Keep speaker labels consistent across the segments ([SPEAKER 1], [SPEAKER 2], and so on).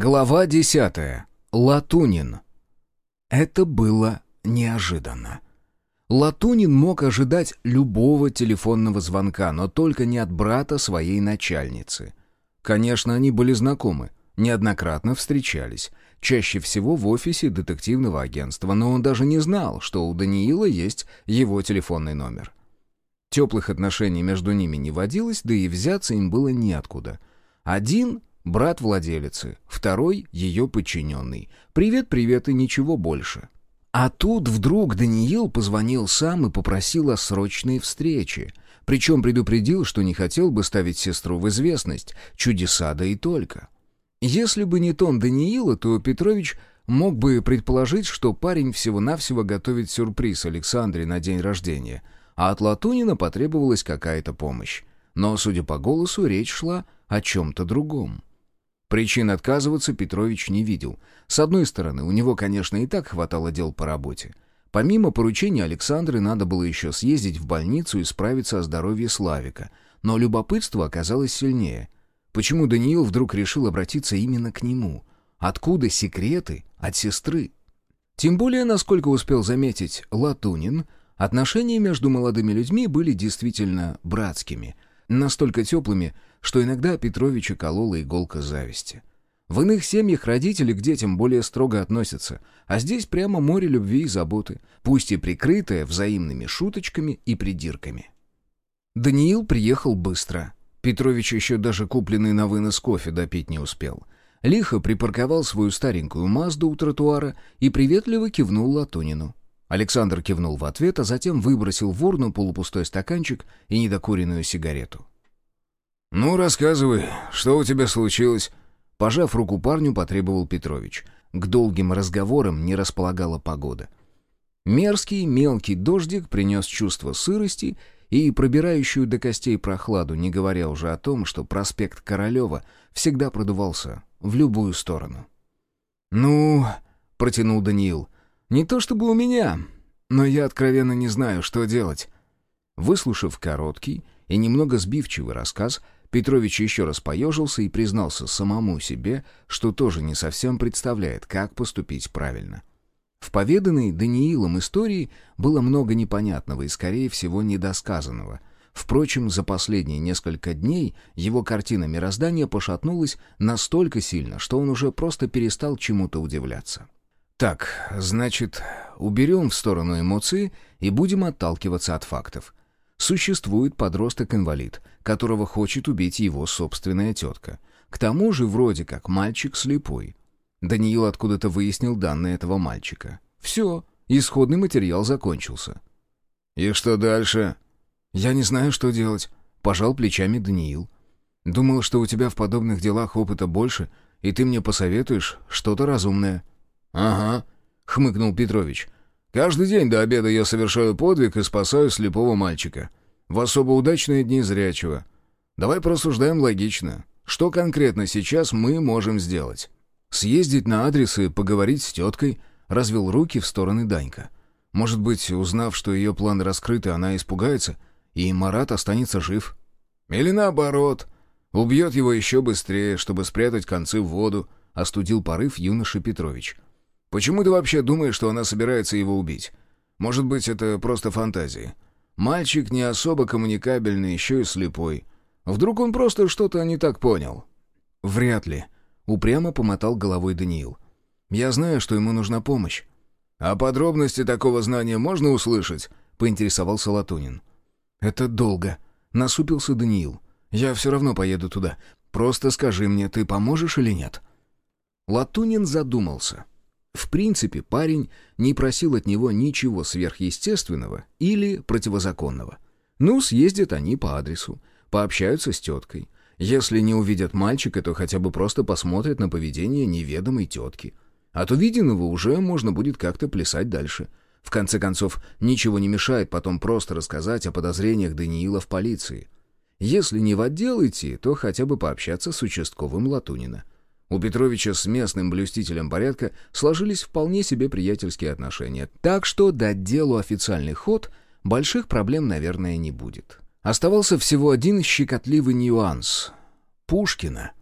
[SPEAKER 1] Глава десятая. Латунин. Это было неожиданно. Латунин мог ожидать любого телефонного звонка, но только не от брата своей начальницы. Конечно, они были знакомы, неоднократно встречались, чаще всего в офисе детективного агентства, но он даже не знал, что у Даниила есть его телефонный номер. Теплых отношений между ними не водилось, да и взяться им было неоткуда. Один Брат владелицы, второй — ее подчиненный. Привет-привет и ничего больше. А тут вдруг Даниил позвонил сам и попросил о срочной встрече. Причем предупредил, что не хотел бы ставить сестру в известность. Чудеса да и только. Если бы не тон Даниила, то Петрович мог бы предположить, что парень всего-навсего готовит сюрприз Александре на день рождения, а от Латунина потребовалась какая-то помощь. Но, судя по голосу, речь шла о чем-то другом. Причин отказываться Петрович не видел. С одной стороны, у него, конечно, и так хватало дел по работе. Помимо поручения Александры, надо было еще съездить в больницу и справиться о здоровье Славика. Но любопытство оказалось сильнее. Почему Даниил вдруг решил обратиться именно к нему? Откуда секреты от сестры? Тем более, насколько успел заметить Латунин, отношения между молодыми людьми были действительно братскими — Настолько теплыми, что иногда Петровича колола иголка зависти. В иных семьях родители к детям более строго относятся, а здесь прямо море любви и заботы, пусть и прикрытое взаимными шуточками и придирками. Даниил приехал быстро. Петрович еще даже купленный на вынос кофе допить не успел. Лихо припарковал свою старенькую Мазду у тротуара и приветливо кивнул Латунину. Александр кивнул в ответ, а затем выбросил в урну полупустой стаканчик и недокуренную сигарету.
[SPEAKER 2] «Ну, рассказывай, что у тебя случилось?»
[SPEAKER 1] Пожав руку парню, потребовал Петрович. К долгим разговорам не располагала погода. Мерзкий мелкий дождик принес чувство сырости и пробирающую до костей прохладу, не говоря уже о том, что проспект Королева всегда продувался в любую сторону.
[SPEAKER 2] «Ну...» — протянул Даниил — не то чтобы у меня, но я откровенно не знаю, что делать».
[SPEAKER 1] Выслушав короткий и немного сбивчивый рассказ, Петрович еще раз поежился и признался самому себе, что тоже не совсем представляет, как поступить правильно. В поведанной Даниилом истории было много непонятного и, скорее всего, недосказанного. Впрочем, за последние несколько дней его картина мироздания пошатнулась настолько сильно, что он уже просто перестал чему-то удивляться. Так, значит, уберем в сторону эмоции и будем отталкиваться от фактов. Существует подросток-инвалид, которого хочет убить его собственная тетка. К тому же вроде как мальчик слепой. Даниил откуда-то выяснил данные этого мальчика. Все, исходный материал закончился.
[SPEAKER 2] «И что дальше?»
[SPEAKER 1] «Я не знаю, что делать», — пожал плечами Даниил. «Думал, что у тебя в подобных делах опыта больше, и ты мне посоветуешь что-то разумное».
[SPEAKER 2] «Ага», — хмыкнул Петрович. «Каждый день до обеда я совершаю подвиг и спасаю слепого мальчика. В особо удачные дни зрячего. Давай просуждаем логично. Что конкретно сейчас мы можем сделать?»
[SPEAKER 1] «Съездить на адрес и поговорить с теткой», — развел руки в стороны Данька. «Может быть, узнав, что ее планы раскрыты, она испугается, и Марат останется жив».
[SPEAKER 2] «Или наоборот, убьет его еще быстрее, чтобы спрятать концы в воду», — остудил порыв юноша Петрович. Почему ты вообще думаешь, что она собирается его убить? Может быть, это просто фантазии. Мальчик не особо коммуникабельный, еще и слепой. Вдруг он просто что-то не так понял?»
[SPEAKER 1] «Вряд ли», — упрямо помотал головой Даниил. «Я знаю, что ему нужна помощь».
[SPEAKER 2] «А подробности такого знания можно услышать?» — поинтересовался Латунин.
[SPEAKER 1] «Это долго», — насупился Даниил. «Я все равно поеду туда. Просто скажи мне, ты поможешь или нет?» Латунин задумался. В принципе, парень не просил от него ничего сверхъестественного или противозаконного. Ну, съездят они по адресу, пообщаются с теткой. Если не увидят мальчика, то хотя бы просто посмотрят на поведение неведомой тетки. От увиденного уже можно будет как-то плясать дальше. В конце концов, ничего не мешает потом просто рассказать о подозрениях Даниила в полиции. Если не в отдел идти, то хотя бы пообщаться с участковым Латунина. У Петровича с местным блюстителем порядка сложились вполне себе приятельские отношения, так что дать делу официальный ход больших проблем, наверное, не будет. Оставался всего один щекотливый нюанс — Пушкина.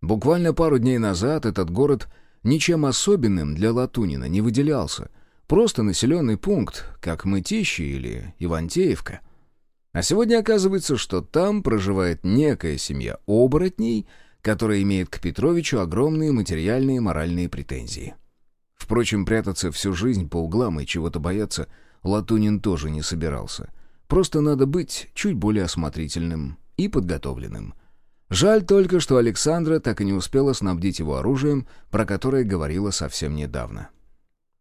[SPEAKER 1] Буквально пару дней назад этот город ничем особенным для Латунина не выделялся. Просто населенный пункт, как Мытищи или Ивантеевка. А сегодня оказывается, что там проживает некая семья оборотней, которая имеет к Петровичу огромные материальные и моральные претензии. Впрочем, прятаться всю жизнь по углам и чего-то бояться Латунин тоже не собирался. Просто надо быть чуть более осмотрительным и подготовленным. Жаль только, что Александра так и не успела снабдить его оружием, про которое говорила совсем недавно.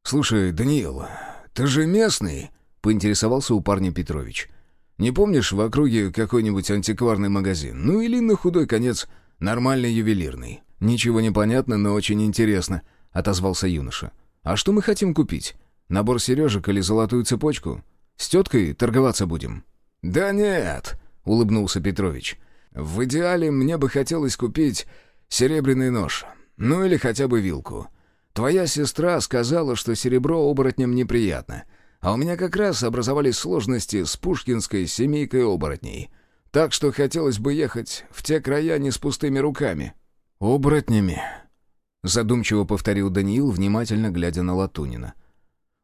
[SPEAKER 2] «Слушай, Даниил, ты же местный?» — поинтересовался у парня Петрович. «Не помнишь в округе какой-нибудь антикварный магазин? Ну или на худой конец нормальный ювелирный?»
[SPEAKER 1] «Ничего не понятно, но очень интересно», — отозвался юноша. «А что мы хотим купить? Набор сережек или золотую цепочку? С теткой торговаться будем?»
[SPEAKER 2] «Да нет», — улыбнулся Петрович. В идеале мне бы хотелось купить серебряный нож, ну или хотя бы вилку. Твоя сестра сказала, что серебро оборотням неприятно, а у меня как раз образовались сложности с пушкинской семейкой оборотней. Так что хотелось бы ехать в те края не с пустыми руками».
[SPEAKER 1] «Оборотнями», — задумчиво повторил Даниил, внимательно глядя на Латунина.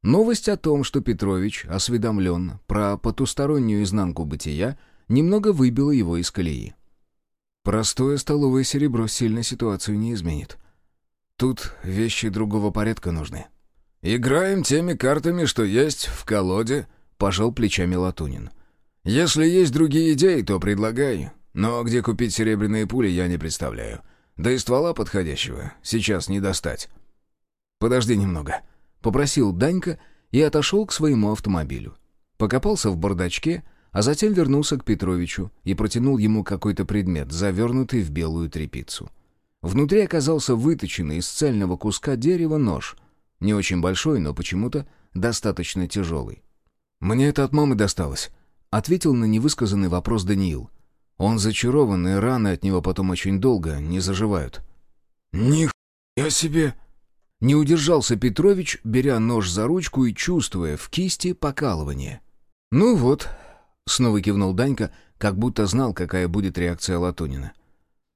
[SPEAKER 1] Новость о том, что Петрович осведомлен про потустороннюю изнанку бытия, немного выбила его из колеи. Простое столовое серебро сильно ситуацию не изменит. Тут вещи другого порядка нужны.
[SPEAKER 2] «Играем теми картами, что есть в колоде», — пожал плечами Латунин. «Если есть другие идеи, то предлагай. Но где купить серебряные пули, я не представляю. Да и ствола подходящего сейчас не достать».
[SPEAKER 1] «Подожди немного», — попросил Данька и отошел к своему автомобилю. Покопался в бардачке — а затем вернулся к Петровичу и протянул ему какой-то предмет, завернутый в белую тряпицу. Внутри оказался выточенный из цельного куска дерева нож. Не очень большой, но почему-то достаточно тяжелый. «Мне это от мамы досталось», — ответил на невысказанный вопрос Даниил. «Он зачарован, и раны от него потом очень долго не заживают».
[SPEAKER 2] «Них я себе...»
[SPEAKER 1] Не удержался Петрович, беря нож за ручку и чувствуя в кисти покалывание. «Ну вот, Снова кивнул Данька, как будто знал, какая будет реакция Латунина.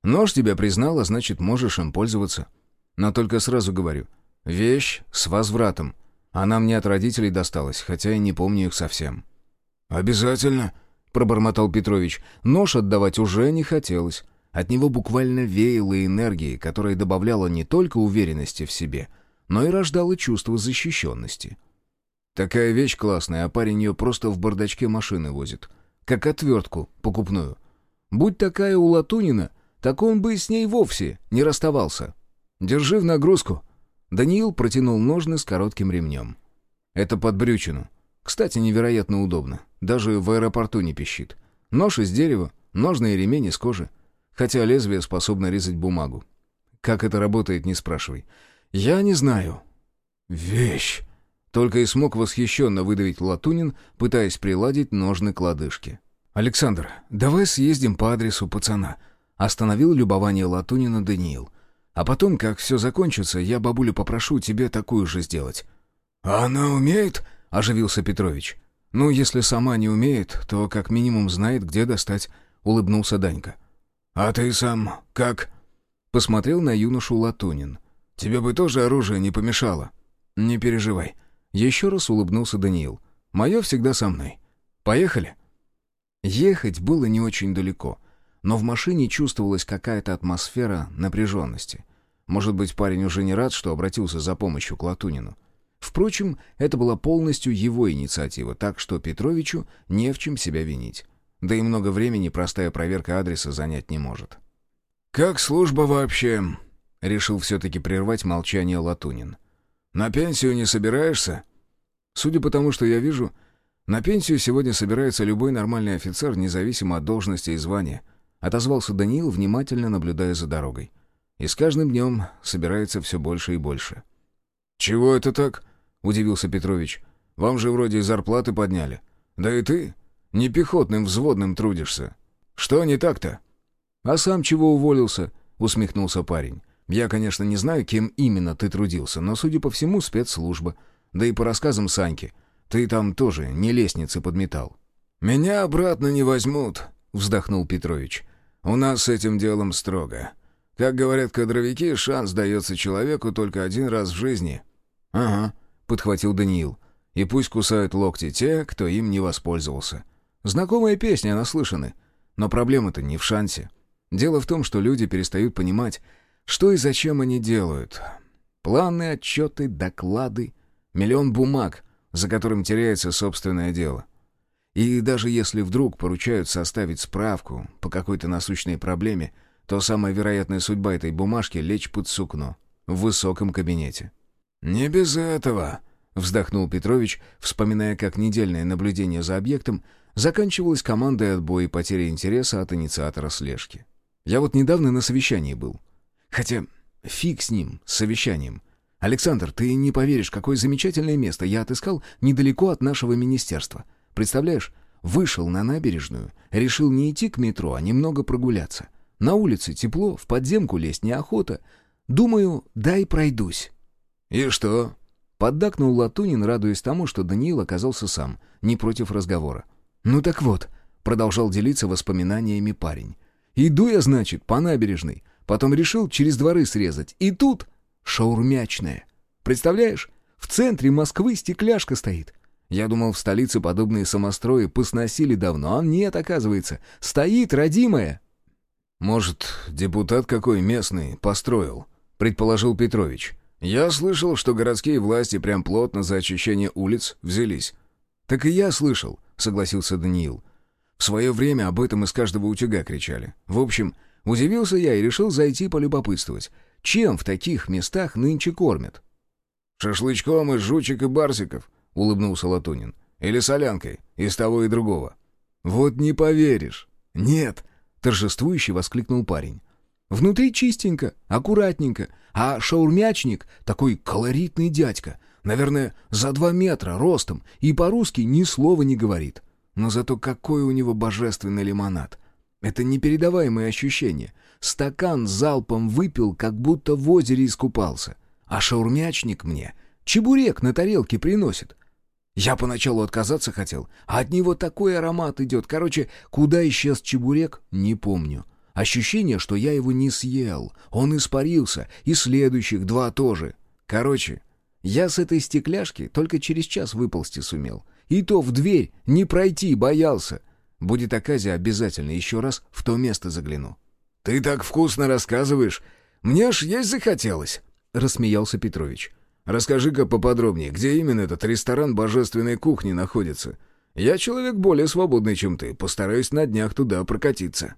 [SPEAKER 1] «Нож тебя признала, значит, можешь им пользоваться. Но только сразу говорю, вещь с возвратом. Она мне от родителей досталась, хотя и не помню их совсем».
[SPEAKER 2] «Обязательно», — пробормотал Петрович.
[SPEAKER 1] Нож отдавать уже не хотелось. От него буквально веяло энергией, которая добавляла не только уверенности в себе, но и рождала чувство защищенности. Такая вещь классная, а парень ее просто в бардачке машины возит. Как отвертку покупную. Будь такая у Латунина, так он бы с ней вовсе не расставался. Держи в нагрузку. Даниил протянул ножны с коротким ремнем. Это под брючину. Кстати, невероятно удобно. Даже в аэропорту не пищит. Нож из дерева, ножные ремень из кожи. Хотя лезвие способно резать бумагу. Как это работает, не спрашивай. Я не знаю.
[SPEAKER 2] Вещь.
[SPEAKER 1] Только и смог восхищенно выдавить Латунин, пытаясь приладить ножны к лодыжке. «Александр, давай съездим по адресу пацана», — остановил любование Латунина Даниил. «А потом, как все закончится, я бабулю попрошу тебе такую же сделать».
[SPEAKER 2] «А она умеет?»
[SPEAKER 1] — оживился Петрович. «Ну, если сама не умеет, то как минимум знает, где достать», — улыбнулся Данька.
[SPEAKER 2] «А ты сам как?»
[SPEAKER 1] — посмотрел на юношу Латунин.
[SPEAKER 2] «Тебе бы тоже оружие не помешало».
[SPEAKER 1] «Не переживай», еще раз улыбнулся Даниил. «Мое всегда со мной. Поехали?» Ехать было не очень далеко, но в машине чувствовалась какая-то атмосфера напряженности. Может быть, парень уже не рад, что обратился за помощью к Латунину. Впрочем, это была полностью его инициатива, так что Петровичу не в чем себя винить. Да и много времени простая проверка адреса занять не может.
[SPEAKER 2] «Как служба вообще?» — решил все-таки прервать молчание Латунин. — на пенсию не собираешься?»
[SPEAKER 1] «Судя по тому, что я вижу, на пенсию сегодня собирается любой нормальный офицер, независимо от должности и звания», — отозвался Даниил, внимательно наблюдая за дорогой. «И с каждым днем собирается все больше и больше».
[SPEAKER 2] «Чего это так?» — удивился Петрович. «Вам же вроде зарплаты подняли. Да и ты не пехотным взводным трудишься. Что не так-то?»
[SPEAKER 1] «А сам чего уволился?» — усмехнулся парень. Я, конечно, не знаю, кем именно ты трудился, но, судя по всему, спецслужба. Да и по рассказам Саньки, ты там тоже не лестницы подметал».
[SPEAKER 2] «Меня обратно не возьмут», — вздохнул Петрович. «У нас с этим делом строго. Как говорят кадровики, шанс дается человеку только один раз в жизни».
[SPEAKER 1] «Ага», — подхватил Даниил. «И пусть кусают локти те, кто им не воспользовался. Знакомая песня, наслышаны. Но проблема-то не в шансе. Дело в том, что люди перестают понимать, что и зачем они делают. Планы, отчеты, доклады, миллион бумаг, за которым теряется собственное дело. И даже если вдруг поручают составить справку по какой-то насущной проблеме, то самая вероятная судьба этой бумажки — лечь под сукно в высоком кабинете.
[SPEAKER 2] «Не без этого», — вздохнул Петрович, вспоминая, как недельное наблюдение за объектом заканчивалось командой отбоя и потери интереса от инициатора слежки. «Я вот недавно на совещании был. Хотя фиг с ним, с совещанием. Александр, ты не поверишь, какое замечательное место я отыскал недалеко от нашего министерства». Представляешь, вышел на набережную, решил не идти к метро, а немного прогуляться. На улице тепло, в подземку лезть неохота. Думаю, дай пройдусь».
[SPEAKER 1] «И что?»
[SPEAKER 2] Поддакнул Латунин, радуясь тому, что Даниил оказался сам, не против разговора. «Ну так вот», — продолжал делиться воспоминаниями парень. «Иду я, значит, по набережной, потом решил через дворы срезать. И тут шаурмячная. Представляешь, в центре Москвы стекляшка стоит. Я думал, в столице подобные самострои посносили давно, а нет, оказывается. Стоит, родимая.
[SPEAKER 1] «Может, депутат какой местный построил?» — предположил Петрович. «Я слышал, что городские власти прям плотно за очищение улиц взялись».
[SPEAKER 2] «Так и я слышал», — согласился Даниил. «В свое время об этом из каждого утюга кричали. В общем, удивился я и решил зайти полюбопытствовать. Чем в таких местах нынче кормят?»
[SPEAKER 1] «Шашлычком из жучек и барсиков», — улыбнулся Латунин. «Или солянкой, из того и другого».
[SPEAKER 2] «Вот не поверишь». «Нет», — торжествующе воскликнул парень. «Внутри чистенько, аккуратненько, а шаурмячник такой колоритный дядька, наверное, за два метра ростом и по-русски ни слова не говорит. Но зато какой у него божественный лимонад. Это непередаваемые ощущения. Стакан залпом выпил, как будто в озере искупался. А шаурмячник мне чебурек на тарелке приносит. Я поначалу отказаться хотел, а от него такой аромат идет. Короче, куда исчез чебурек, не помню. Ощущение, что я его не съел. Он испарился, и следующих два тоже. Короче, я с этой стекляшки только через час выползти сумел. И то в дверь не пройти боялся. Будет оказия, обязательно еще раз в то место загляну.
[SPEAKER 1] «Ты так вкусно рассказываешь. Мне аж есть захотелось», — рассмеялся Петрович. Расскажи-ка поподробнее, где именно этот ресторан божественной кухни находится? Я человек более свободный, чем ты, постараюсь на днях туда прокатиться».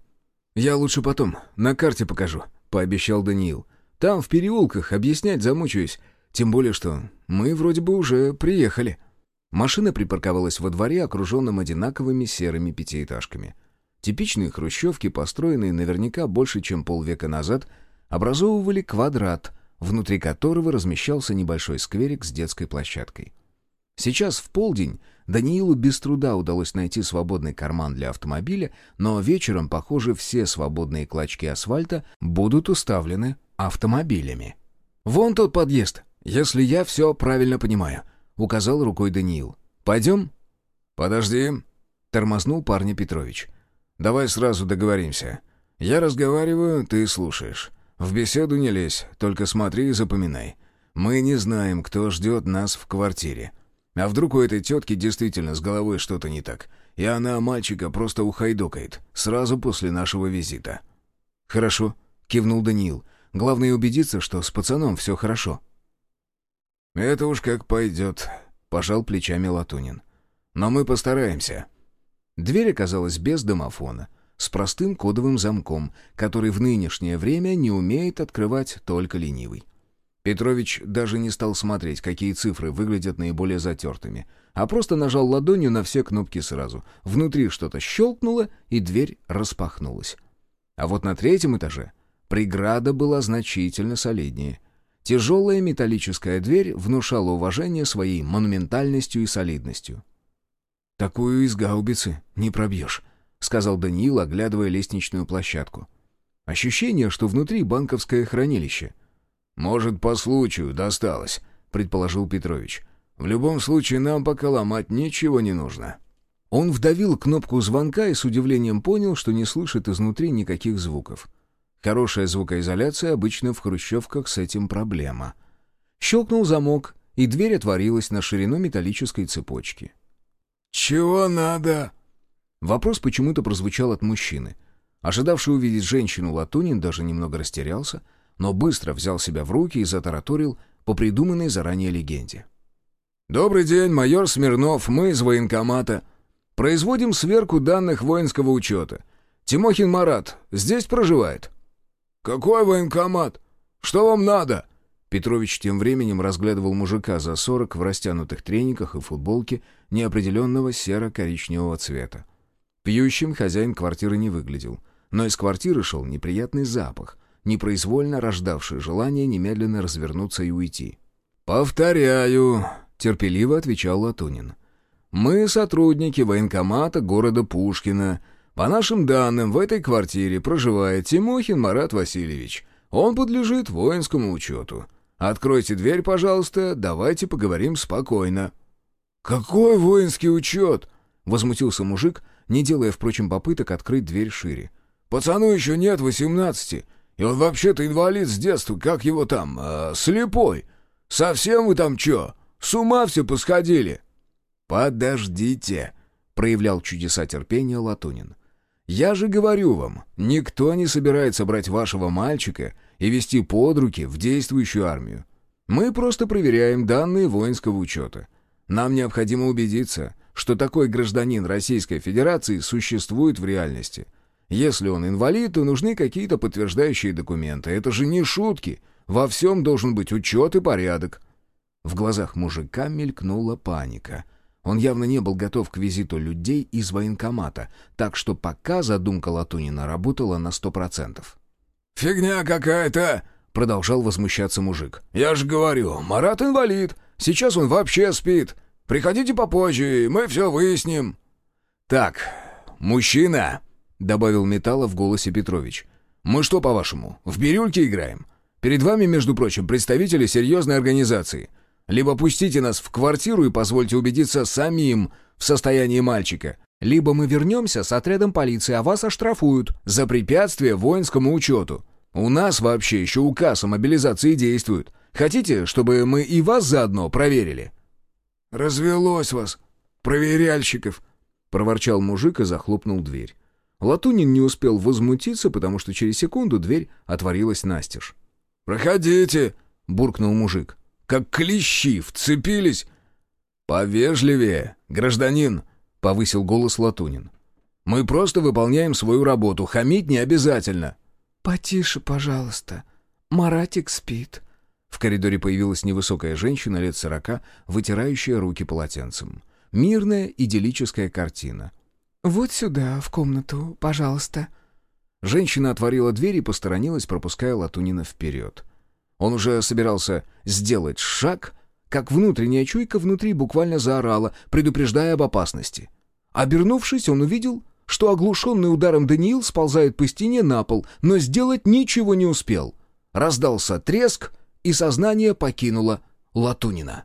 [SPEAKER 2] «Я лучше потом, на карте покажу», — пообещал Даниил. «Там, в переулках, объяснять замучаюсь. Тем более, что мы вроде бы уже приехали». Машина припарковалась во дворе, окруженном одинаковыми серыми пятиэтажками. Типичные хрущевки, построенные наверняка больше, чем полвека назад, образовывали квадрат — внутри которого размещался небольшой скверик с детской площадкой. Сейчас в полдень Даниилу без труда удалось найти свободный карман для автомобиля, но вечером, похоже, все свободные клочки асфальта будут уставлены автомобилями. «Вон тот подъезд, если я все правильно понимаю», — указал рукой Даниил. «Пойдем?»
[SPEAKER 1] «Подожди», — тормознул парня Петрович. «Давай сразу договоримся. Я разговариваю, ты слушаешь. В беседу не лезь, только смотри и запоминай. Мы не знаем, кто ждет нас в квартире. А вдруг у этой тетки действительно с головой что-то не так, и она мальчика просто ухайдокает, сразу после нашего визита».
[SPEAKER 2] «Хорошо», — кивнул Даниил. «Главное убедиться, что с пацаном все хорошо».
[SPEAKER 1] «Это уж как пойдет», — пожал плечами Латунин. «Но мы постараемся».
[SPEAKER 2] Дверь оказалась без домофона — с простым кодовым замком, который в нынешнее время не умеет открывать только ленивый. Петрович даже не стал смотреть, какие цифры выглядят наиболее затертыми, а просто нажал ладонью на все кнопки сразу. Внутри что-то щелкнуло, и дверь распахнулась. А вот на третьем этаже преграда была значительно солиднее. Тяжелая металлическая дверь внушала уважение своей монументальностью и солидностью. «Такую из гаубицы не пробьешь», — сказал Даниил, оглядывая лестничную площадку. «Ощущение, что внутри банковское хранилище».
[SPEAKER 1] «Может, по случаю досталось», — предположил Петрович. «В любом случае, нам пока ломать ничего не нужно».
[SPEAKER 2] Он вдавил кнопку звонка и с удивлением понял, что не слышит изнутри никаких звуков.
[SPEAKER 1] Хорошая звукоизоляция обычно в хрущевках с этим проблема. Щелкнул замок, и дверь отворилась на ширину металлической цепочки.
[SPEAKER 2] «Чего надо?»
[SPEAKER 1] Вопрос почему-то прозвучал от мужчины. Ожидавший увидеть женщину Латунин даже немного растерялся, но быстро взял себя в руки и затараторил по придуманной заранее легенде.
[SPEAKER 2] «Добрый день, майор Смирнов, мы из военкомата. Производим сверку данных воинского учета. Тимохин Марат здесь проживает?» «Какой военкомат? Что вам надо?»
[SPEAKER 1] Петрович тем временем разглядывал мужика за сорок в растянутых трениках и футболке неопределенного серо-коричневого цвета. Пьющим хозяин квартиры не выглядел, но из квартиры шел неприятный запах, непроизвольно рождавший желание немедленно развернуться и уйти.
[SPEAKER 2] «Повторяю», — терпеливо отвечал Латунин. «Мы сотрудники военкомата города Пушкина. По нашим данным, в этой квартире проживает Тимохин Марат Васильевич. Он подлежит воинскому учету. Откройте дверь, пожалуйста, давайте поговорим спокойно». «Какой воинский учет?» — возмутился мужик, не делая, впрочем, попыток открыть дверь шире. «Пацану еще нет восемнадцати, и он вообще-то инвалид с детства, как его там, э, слепой. Совсем вы там че? С ума все посходили?»
[SPEAKER 1] «Подождите», — проявлял чудеса терпения Латунин. «Я же говорю вам, никто не собирается брать вашего мальчика и вести под руки в действующую армию. Мы просто проверяем данные воинского учета. Нам необходимо убедиться, что такой гражданин Российской Федерации существует в реальности. Если он инвалид, то нужны какие-то подтверждающие документы. Это же не шутки. Во всем должен быть учет и порядок». В глазах мужика мелькнула паника. Он явно не был готов к визиту людей из военкомата, так что пока задумка Латунина работала на сто процентов.
[SPEAKER 2] «Фигня какая-то!» — продолжал возмущаться мужик. «Я же говорю, Марат инвалид. Сейчас он вообще спит. Приходите попозже, мы все выясним».
[SPEAKER 1] «Так, мужчина!» — добавил Металла в голосе Петрович. «Мы что, по-вашему, в бирюльке играем? Перед вами, между прочим, представители серьезной организации. Либо пустите нас в квартиру и позвольте убедиться самим в состоянии мальчика, либо мы вернемся с отрядом полиции, а вас оштрафуют за препятствие воинскому учету. У нас вообще еще указ о мобилизации действует. Хотите, чтобы мы и вас заодно проверили?»
[SPEAKER 2] «Развелось вас, проверяльщиков!» — проворчал мужик и захлопнул дверь.
[SPEAKER 1] Латунин не успел возмутиться, потому что через секунду дверь отворилась настежь.
[SPEAKER 2] «Проходите!» — буркнул мужик. «Как клещи вцепились!» «Повежливее, гражданин!» — повысил голос Латунин. «Мы просто выполняем свою работу, хамить не обязательно».
[SPEAKER 3] «Потише, пожалуйста. Маратик спит».
[SPEAKER 1] В коридоре появилась невысокая женщина лет сорока, вытирающая руки полотенцем. Мирная, идиллическая картина.
[SPEAKER 3] «Вот сюда, в комнату, пожалуйста».
[SPEAKER 1] Женщина отворила дверь и посторонилась, пропуская Латунина вперед. Он уже собирался сделать шаг, как внутренняя чуйка внутри буквально заорала, предупреждая об опасности. Обернувшись, он увидел, что оглушенный ударом Даниил сползает по стене на пол, но сделать ничего не успел. Раздался треск, и сознание покинуло Латунина.